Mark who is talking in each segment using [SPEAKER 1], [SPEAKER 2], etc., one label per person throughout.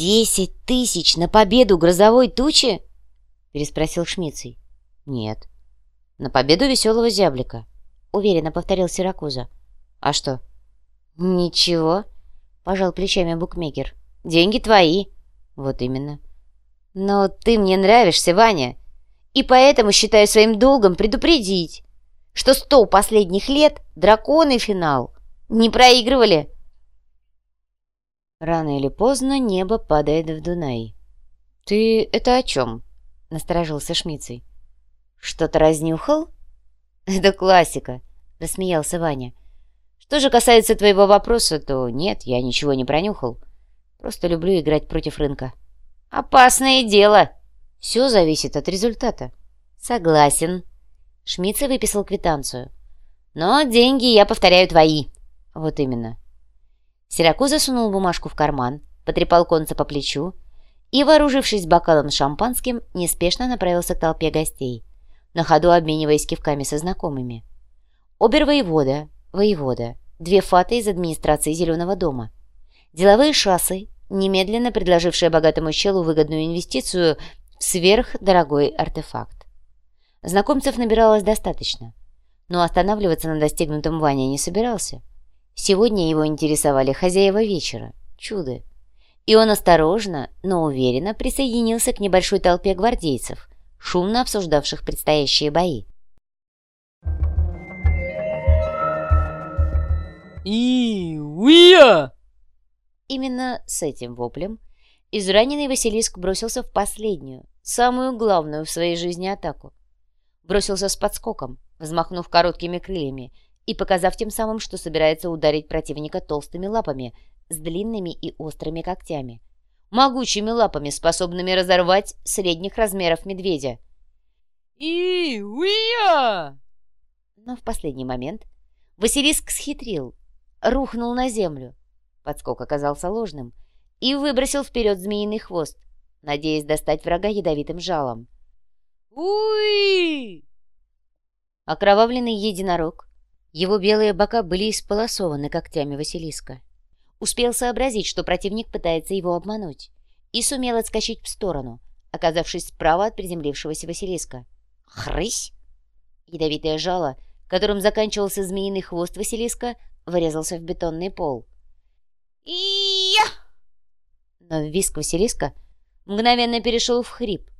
[SPEAKER 1] «Десять тысяч на победу грозовой тучи?» — переспросил Шмицей. «Нет, на победу веселого зяблика», — уверенно повторил Сиракуза. «А что?» «Ничего», — пожал плечами букмекер. «Деньги твои». «Вот именно». «Но ты мне нравишься, Ваня, и поэтому считаю своим долгом предупредить, что сто последних лет драконы финал не проигрывали». Рано или поздно небо падает в Дунай. «Ты это о чем?» — насторожился Шмицей. «Что-то разнюхал?» «Это классика», — рассмеялся Ваня. «Что же касается твоего вопроса, то нет, я ничего не пронюхал. Просто люблю играть против рынка». «Опасное дело!» «Все зависит от результата». «Согласен». Шмидце выписал квитанцию. «Но деньги, я повторяю, твои». «Вот именно». Сиракуза сунул бумажку в карман, потрепал конца по плечу и, вооружившись бокалом с шампанским, неспешно направился к толпе гостей, на ходу обмениваясь кивками со знакомыми. Обер-воевода, воевода, две фаты из администрации Зеленого дома, деловые шассы, немедленно предложившие богатому челу выгодную инвестицию в сверхдорогой артефакт. Знакомцев набиралось достаточно, но останавливаться на достигнутом Ваня не собирался – Сегодня его интересовали хозяева вечера, чуды. И он осторожно, но уверенно присоединился к небольшой толпе гвардейцев, шумно обсуждавших предстоящие бои.
[SPEAKER 2] и уя
[SPEAKER 1] Именно с этим воплем израненный Василиск бросился в последнюю, самую главную в своей жизни атаку. Бросился с подскоком, взмахнув короткими крыльями и показав тем самым, что собирается ударить противника толстыми лапами с длинными и острыми когтями. Могучими лапами, способными разорвать средних размеров медведя.
[SPEAKER 2] и уя
[SPEAKER 1] Но в последний момент Василиск схитрил, рухнул на землю. Подскок оказался ложным и выбросил вперед змеиный хвост, надеясь достать врага ядовитым жалом.
[SPEAKER 2] Уи!
[SPEAKER 1] Окровавленный единорог его белые бока были исполосованы когтями Василиска. Успел сообразить, что противник пытается его обмануть, и сумел отскочить в сторону, оказавшись справа от приземлившегося Василиска. «Хрысь!» Ядовитое жало, которым заканчивался змеиный хвост Василиска, врезался в бетонный пол. «И-я!» Но виск Василиска мгновенно перешел в хрип.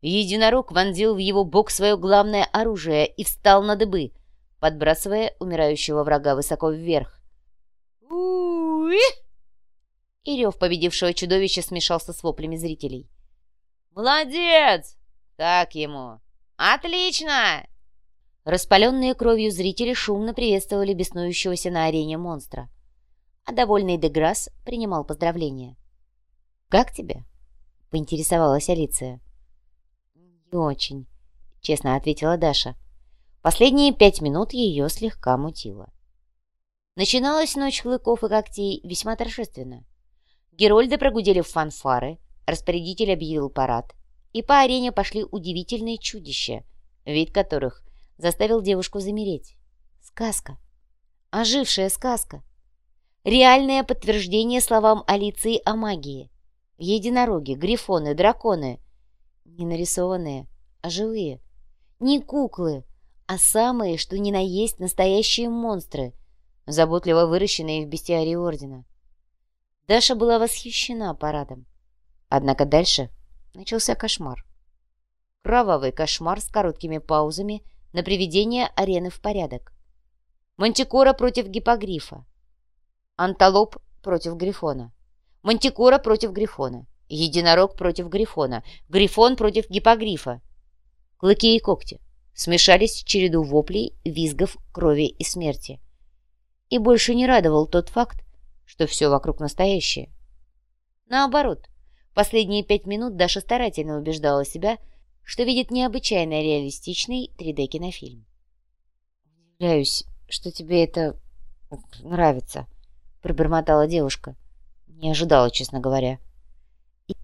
[SPEAKER 1] Единорог вонзил в его бок свое главное оружие и встал на дыбы, подбрасывая умирающего врага высоко вверх. И рев победившего чудовища смешался с воплями зрителей.
[SPEAKER 2] «Молодец! Так ему! Отлично!»
[SPEAKER 1] Распаленные кровью зрители шумно приветствовали беснующегося на арене монстра. А довольный Деграсс принимал поздравления. «Как тебе?» — поинтересовалась Алиция. «Не очень», — честно ответила Даша. Последние пять минут ее слегка мутило. Начиналась ночь хлыков и когтей весьма торжественно. Герольды прогудели в фанфары, распорядитель объявил парад, и по арене пошли удивительные чудища, вид которых заставил девушку замереть. Сказка. Ожившая сказка. Реальное подтверждение словам Алиции о магии. Единороги, грифоны, драконы. Не нарисованные, а живые. Не куклы, а самые, что ни на есть, настоящие монстры, заботливо выращенные в бестиарии Ордена. Даша была восхищена парадом. Однако дальше начался кошмар. Кровавый кошмар с короткими паузами на приведение арены в порядок. Мантикора против гипогрифа. Анталоп против грифона. Мантикора против грифона. Единорог против грифона. Грифон против гипогрифа. Клыки и когти смешались в череду воплей, визгов, крови и смерти. И больше не радовал тот факт, что все вокруг настоящее. Наоборот, последние пять минут Даша старательно убеждала себя, что видит необычайно реалистичный 3D-кинофильм. «Удивляюсь, что тебе это нравится», — пробормотала девушка. Не ожидала, честно говоря.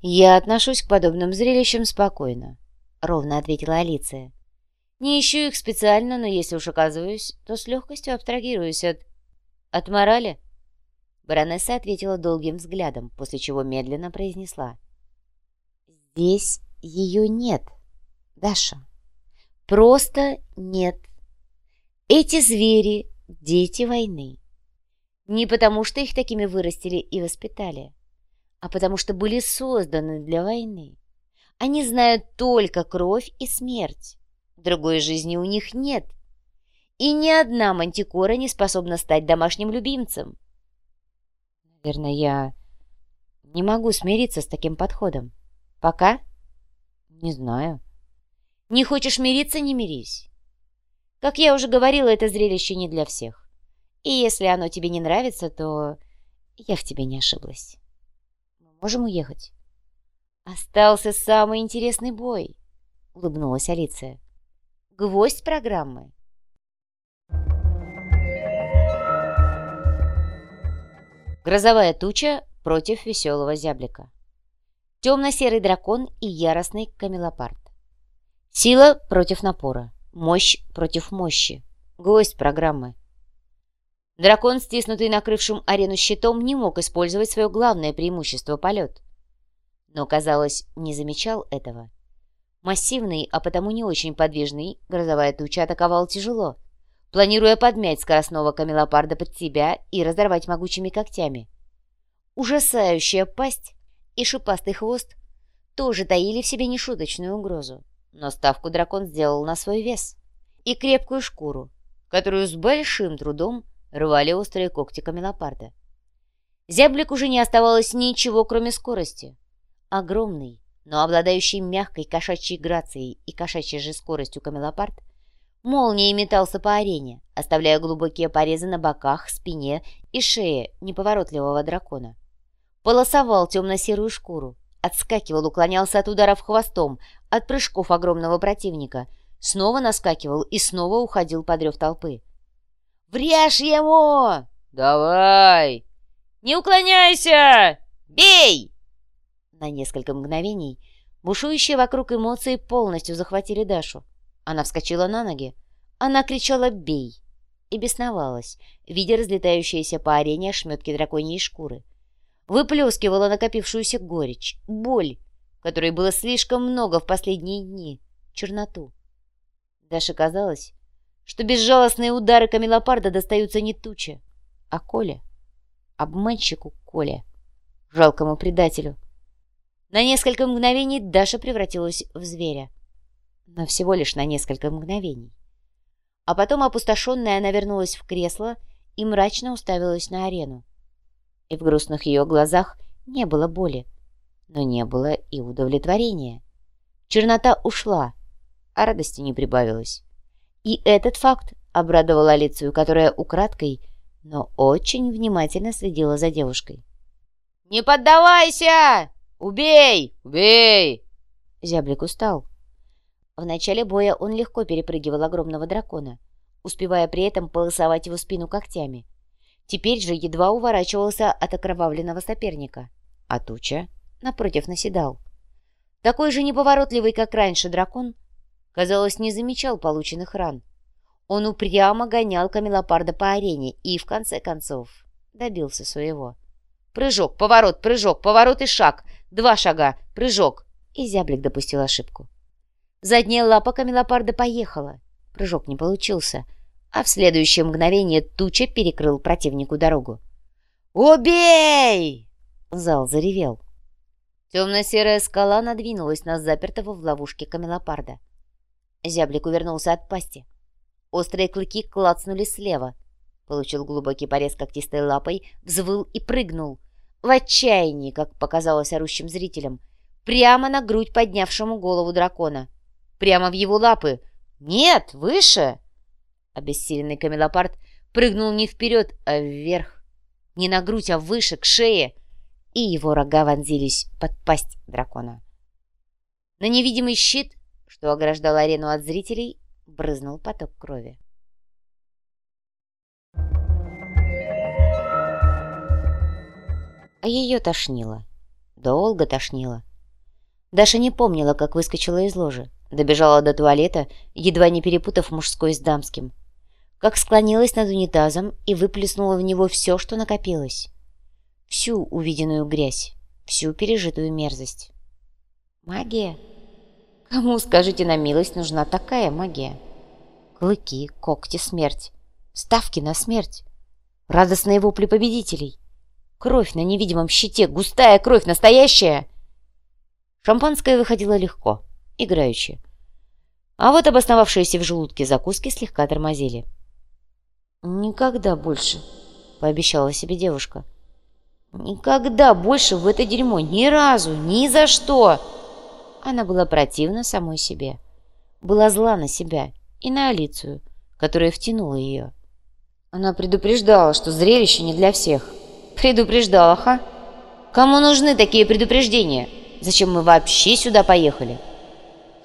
[SPEAKER 1] «Я отношусь к подобным зрелищам спокойно», — ровно ответила Алиция. Не ищу их специально, но если уж оказываюсь, то с легкостью абстрагируюсь от... От морали? Баронесса ответила долгим взглядом, после чего медленно произнесла. «Здесь ее нет, Даша. Просто нет. Эти звери — дети войны. Не потому, что их такими вырастили и воспитали, а потому что были созданы для войны. Они знают только кровь и смерть. Другой жизни у них нет. И ни одна мантикора не способна стать домашним любимцем. Наверное, я не могу смириться с таким подходом. Пока? Не знаю. Не хочешь мириться — не мирись. Как я уже говорила, это зрелище не для всех. И если оно тебе не нравится, то я в тебе не ошиблась. Мы можем уехать. Остался самый интересный бой, улыбнулась Алиция. Гвоздь программы. Грозовая туча против веселого зяблика. Темно-серый дракон и яростный камелопард. Сила против напора. Мощь против мощи. Гвоздь программы. Дракон, стиснутый накрывшим арену щитом, не мог использовать свое главное преимущество — полет. Но, казалось, не замечал этого. Массивный, а потому не очень подвижный, грозовая туча атаковал тяжело, планируя подмять скоростного камелопарда под себя и разорвать могучими когтями. Ужасающая пасть и шипастый хвост тоже таили в себе нешуточную угрозу, но ставку дракон сделал на свой вес и крепкую шкуру, которую с большим трудом рвали острые когти камелопарда. Зяблик уже не оставалось ничего, кроме скорости. Огромный, но обладающий мягкой кошачьей грацией и кошачьей же скоростью камелопард — Молнией метался по арене, оставляя глубокие порезы на боках, спине и шее неповоротливого дракона. Полосовал темно-серую шкуру, отскакивал, уклонялся от ударов хвостом, от прыжков огромного противника, снова наскакивал и снова уходил под рев толпы. «Врежь ему!»
[SPEAKER 2] «Давай!» «Не уклоняйся! Бей!»
[SPEAKER 1] На несколько мгновений бушующие вокруг эмоции полностью захватили Дашу. Она вскочила на ноги. Она кричала «Бей!» и бесновалась, видя разлетающиеся по арене ошметки драконьей шкуры. Выплескивала накопившуюся горечь, боль, которой было слишком много в последние дни, черноту. Даше казалось, что безжалостные удары камелопарда достаются не Туче, а Коле, обманщику Коле, жалкому предателю. На несколько мгновений Даша превратилась в зверя но всего лишь на несколько мгновений. А потом, опустошенная, она вернулась в кресло и мрачно уставилась на арену. И в грустных ее глазах не было боли, но не было и удовлетворения. Чернота ушла, а радости не прибавилось. И этот факт обрадовал Алицию, которая украдкой, но очень внимательно следила за девушкой.
[SPEAKER 2] «Не поддавайся! Убей! Убей!»
[SPEAKER 1] Зяблик устал. В начале боя он легко перепрыгивал огромного дракона, успевая при этом полосовать его спину когтями. Теперь же едва уворачивался от окровавленного соперника, а Туча, напротив, наседал. Такой же неповоротливый, как раньше, дракон, казалось, не замечал полученных ран. Он упрямо гонял камелопарда по арене и, в конце концов, добился своего. Прыжок, поворот, прыжок, поворот и шаг. Два шага, прыжок. И зяблик допустил ошибку. Задняя лапа камелопарда поехала. Прыжок не получился, а в следующее мгновение туча перекрыл противнику дорогу.
[SPEAKER 2] «Убей!»
[SPEAKER 1] Зал заревел. Темно-серая скала надвинулась на запертого в ловушке камелопарда. Зяблик увернулся от пасти. Острые клыки клацнули слева. Получил глубокий порез когтистой лапой, взвыл и прыгнул. В отчаянии, как показалось орущим зрителям, прямо на грудь поднявшему голову дракона. Прямо в его лапы. «Нет, выше!» Обессиленный камелопард прыгнул не вперед, а вверх. Не на грудь, а выше, к шее. И его рога вонзились под пасть дракона. На невидимый щит, что ограждал арену от зрителей, брызнул поток крови. А ее тошнило. Долго тошнило. Даша не помнила, как выскочила из ложи. Добежала до туалета, едва не перепутав мужской с дамским. Как склонилась над унитазом и выплеснула в него все, что накопилось. всю увиденную грязь, всю пережитую мерзость. Магия? Кому, скажите на милость, нужна такая магия? Клыки, когти, смерть. Ставки на смерть. Радостные вопли победителей. Кровь на невидимом щите, густая кровь, настоящая. Шампанское выходило легко, играючи. А вот обосновавшиеся в желудке закуски слегка тормозили. «Никогда больше», — пообещала себе девушка. «Никогда больше в это дерьмо, ни разу, ни за что!» Она была противна самой себе. Была зла на себя и на Алицию, которая втянула ее. Она предупреждала, что зрелище не для всех. Предупреждала, ха? Кому нужны такие предупреждения? Зачем мы вообще сюда поехали?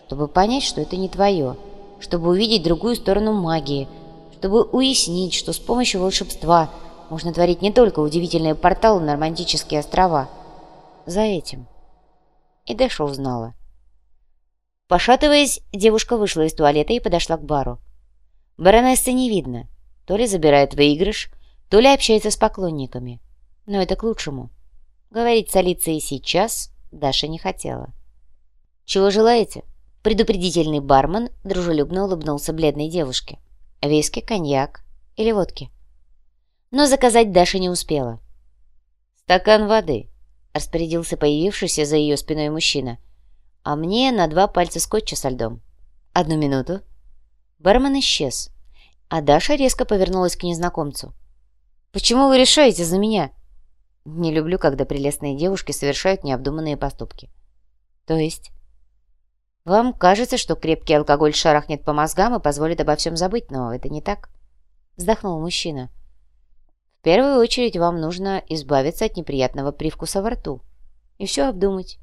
[SPEAKER 1] Чтобы понять, что это не твое. Чтобы увидеть другую сторону магии. Чтобы уяснить, что с помощью волшебства можно творить не только удивительные порталы на романтические острова. За этим. И Дэша узнала. Пошатываясь, девушка вышла из туалета и подошла к бару. Баронессы не видно. То ли забирает выигрыш, то ли общается с поклонниками. Но это к лучшему. Говорить с Алицией сейчас Даша не хотела. «Чего желаете?» Предупредительный бармен дружелюбно улыбнулся бледной девушке. «Виски, коньяк или водки?» Но заказать Даша не успела. «Стакан воды», — распорядился появившийся за ее спиной мужчина — а мне на два пальца скотча со льдом. Одну минуту. Бармен исчез, а Даша резко повернулась к незнакомцу. «Почему вы решаете за меня?» Не люблю, когда прелестные девушки совершают необдуманные поступки. То есть? Вам кажется, что крепкий алкоголь шарахнет по мозгам и позволит обо всем забыть, но это не так. Вздохнул мужчина. В первую очередь вам нужно избавиться от неприятного привкуса во рту и все обдумать.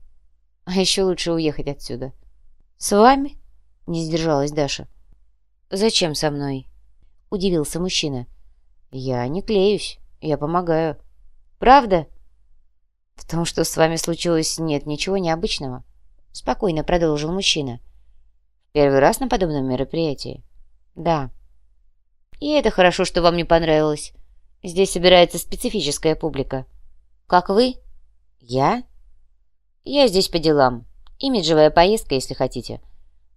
[SPEAKER 1] А еще лучше уехать отсюда. С вами? Не сдержалась Даша. Зачем со мной? Удивился мужчина. Я не клеюсь, я помогаю. Правда? В том, что с вами случилось, нет ничего необычного. Спокойно продолжил мужчина. Первый раз на подобном мероприятии? Да. И это хорошо, что вам не понравилось. Здесь собирается специфическая публика. Как вы? Я? Я здесь по делам. Имиджевая поездка, если хотите.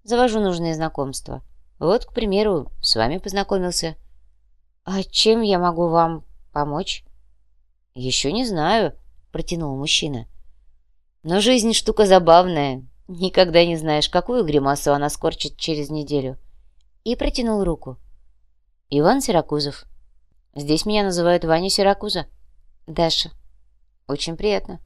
[SPEAKER 1] Завожу нужные знакомства. Вот, к примеру, с вами познакомился. А чем я могу вам помочь? Еще не знаю, протянул мужчина. Но жизнь штука забавная. Никогда не знаешь, какую гримасу она скорчит через неделю. И протянул руку. Иван Сиракузов. Здесь меня называют Ваня Сиракуза. Даша. Очень приятно.